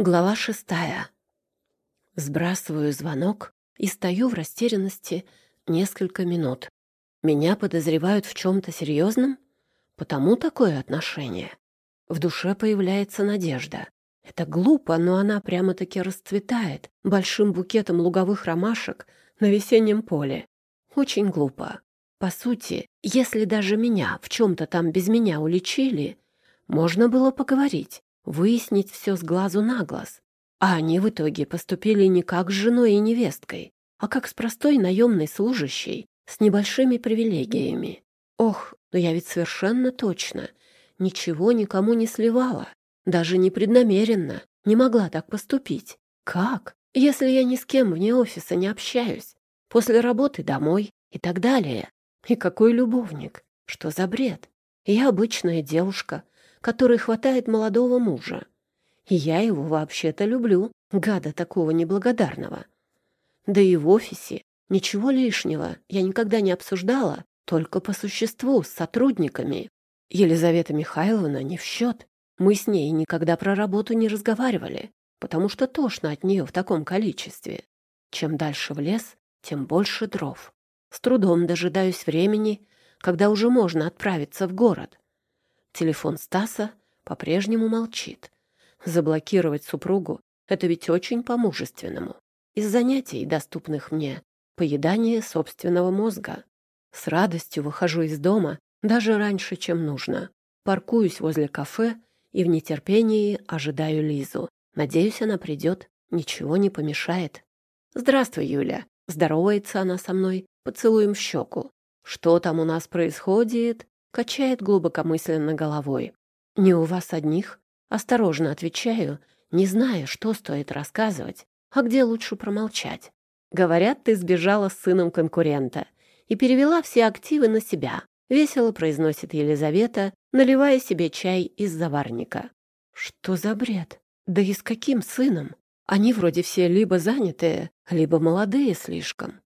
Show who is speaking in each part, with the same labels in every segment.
Speaker 1: Глава шестая. Сбрасываю звонок и стою в растерянности несколько минут. Меня подозревают в чем-то серьезном? Потому такое отношение. В душе появляется надежда. Это глупо, но она прямо-таки расцветает большим букетом луговых ромашек на весеннем поле. Очень глупо. По сути, если даже меня в чем-то там без меня уличили, можно было поговорить выяснить все с глазу на глаз. А они в итоге поступили не как с женой и невесткой, а как с простой наемной служащей с небольшими привилегиями. Ох, но я ведь совершенно точно ничего никому не сливала, даже непреднамеренно не могла так поступить. Как? Если я ни с кем вне офиса не общаюсь, после работы домой и так далее. И какой любовник? Что за бред? Я обычная девушка, которой хватает молодого мужа. И я его вообще-то люблю, гада такого неблагодарного. Да и в офисе ничего лишнего я никогда не обсуждала, только по существу, с сотрудниками. Елизавета Михайловна не в счет. Мы с ней никогда про работу не разговаривали, потому что тошно от нее в таком количестве. Чем дальше в лес, тем больше дров. С трудом дожидаюсь времени, когда уже можно отправиться в город. Телефон Стаса по-прежнему молчит. Заблокировать супругу — это ведь очень по-мужественному. Из занятий, доступных мне, поедание собственного мозга. С радостью выхожу из дома даже раньше, чем нужно. Паркуюсь возле кафе и в нетерпении ожидаю Лизу. Надеюсь, она придет, ничего не помешает. «Здравствуй, Юля!» Здоровается она со мной, поцелуем в щеку. «Что там у нас происходит?» Качает глубокомысленно головой. «Не у вас одних?» Осторожно отвечаю, не зная, что стоит рассказывать, а где лучше промолчать. Говорят, ты сбежала с сыном конкурента и перевела все активы на себя. Весело произносит Елизавета, наливая себе чай из заварника. Что за бред? Да и с каким сыном? Они вроде все либо занятые, либо молодые слишком.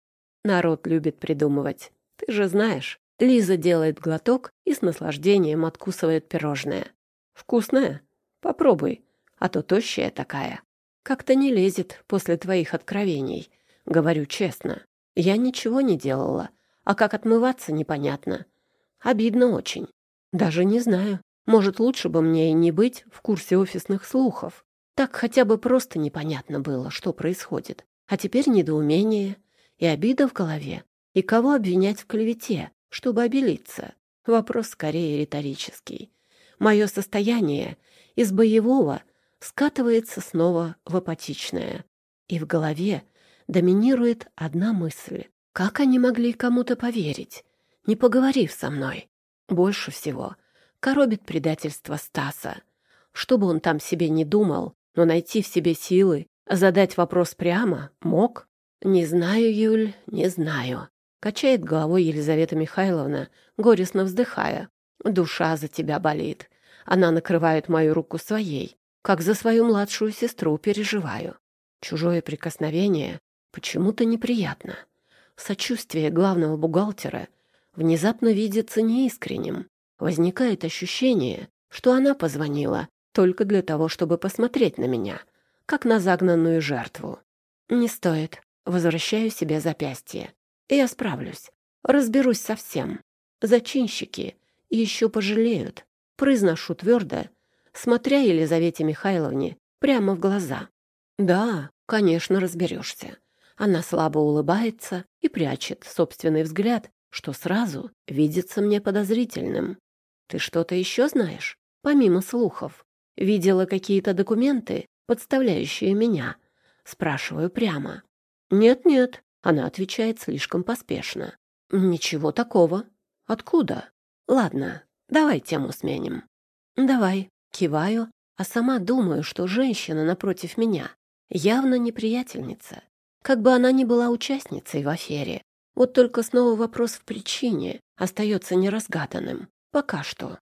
Speaker 1: Народ любит придумывать. Ты же знаешь, Лиза делает глоток и с наслаждением откусывает пирожное. «Вкусное? Попробуй, а то тощая такая. Как-то не лезет после твоих откровений. Говорю честно. Я ничего не делала, а как отмываться непонятно. Обидно очень. Даже не знаю. Может, лучше бы мне и не быть в курсе офисных слухов. Так хотя бы просто непонятно было, что происходит. А теперь недоумение и обида в голове. И кого обвинять в клевете? Чтобы обелиться. Вопрос скорее риторический. Мое состояние из боевого скатывается снова в апатичное. И в голове доминирует одна мысль. Как они могли кому-то поверить, не поговорив со мной? Больше всего коробит предательство Стаса. Что бы он там себе не думал, но найти в себе силы, задать вопрос прямо мог? Не знаю, Юль, не знаю. Качает головой Елизавета Михайловна, горестно вздыхая. «Душа за тебя болит. Она накрывает мою руку своей, как за свою младшую сестру переживаю. Чужое прикосновение почему-то неприятно. Сочувствие главного бухгалтера внезапно видится неискренним. Возникает ощущение, что она позвонила только для того, чтобы посмотреть на меня, как на загнанную жертву. Не стоит. Возвращаю себе запястье. Я справлюсь. Разберусь со всем. Зачинщики еще пожалеют. Произношу твердо, смотря Елизавете Михайловне прямо в глаза. Да, конечно, разберешься. Она слабо улыбается и прячет собственный взгляд, что сразу видится мне подозрительным. Ты что-то еще знаешь, помимо слухов? Видела какие-то документы, подставляющие меня? Спрашиваю прямо. Нет-нет, она отвечает слишком поспешно. «Ничего такого. Откуда? Ладно, давай тему сменим». «Давай». Киваю, а сама думаю, что женщина напротив меня явно неприятельница. Как бы она ни была участницей в афере. Вот только снова вопрос в причине остается неразгаданным. Пока что.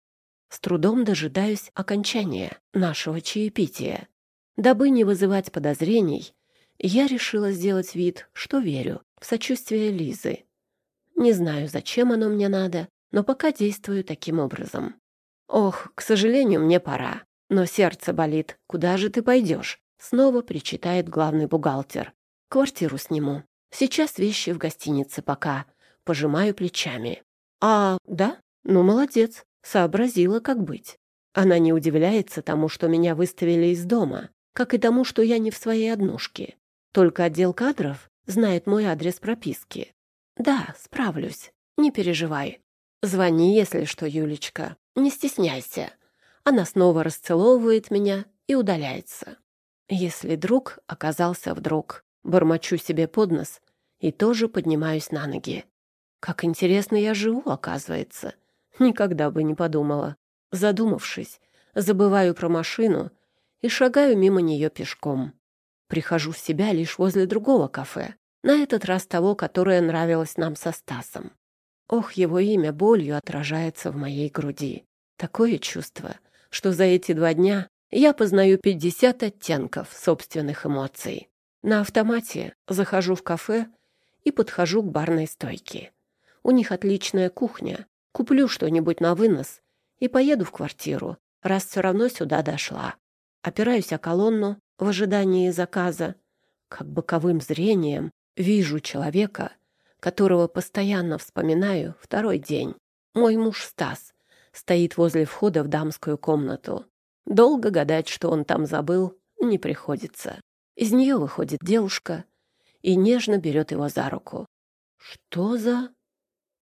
Speaker 1: С трудом дожидаюсь окончания нашего чаепития. Дабы не вызывать подозрений, я решила сделать вид, что верю в сочувствие Лизы. Не знаю, зачем оно мне надо, но пока действую таким образом. «Ох, к сожалению, мне пора. Но сердце болит. Куда же ты пойдешь?» Снова причитает главный бухгалтер. Квартиру сниму. Сейчас вещи в гостинице пока. Пожимаю плечами. А, да? Ну, молодец. Сообразила, как быть. Она не удивляется тому, что меня выставили из дома, как и тому, что я не в своей однушке. Только отдел кадров знает мой адрес прописки. Да, справлюсь. Не переживай. Звони, если что, Юлечка. Не стесняйся. Она снова расцеловывает меня и удаляется. Если друг оказался вдруг, бормочу себе под нос и тоже поднимаюсь на ноги. Как интересно я живу, оказывается. Никогда бы не подумала. Задумавшись, забываю про машину и шагаю мимо нее пешком. Прихожу в себя лишь возле другого кафе, на этот раз того, которое нравилось нам со Стасом. Ох, его имя болью отражается в моей груди. Такое чувство, что за эти два дня я познаю 50 оттенков собственных эмоций. На автомате захожу в кафе и подхожу к барной стойке. У них отличная кухня. Куплю что-нибудь на вынос и поеду в квартиру, раз все равно сюда дошла. Опираюсь о колонну в ожидании заказа. Как боковым зрением вижу человека, которого постоянно вспоминаю второй день. Мой муж Стас стоит возле входа в дамскую комнату. Долго гадать, что он там забыл, не приходится. Из нее выходит девушка и нежно берет его за руку. «Что за...»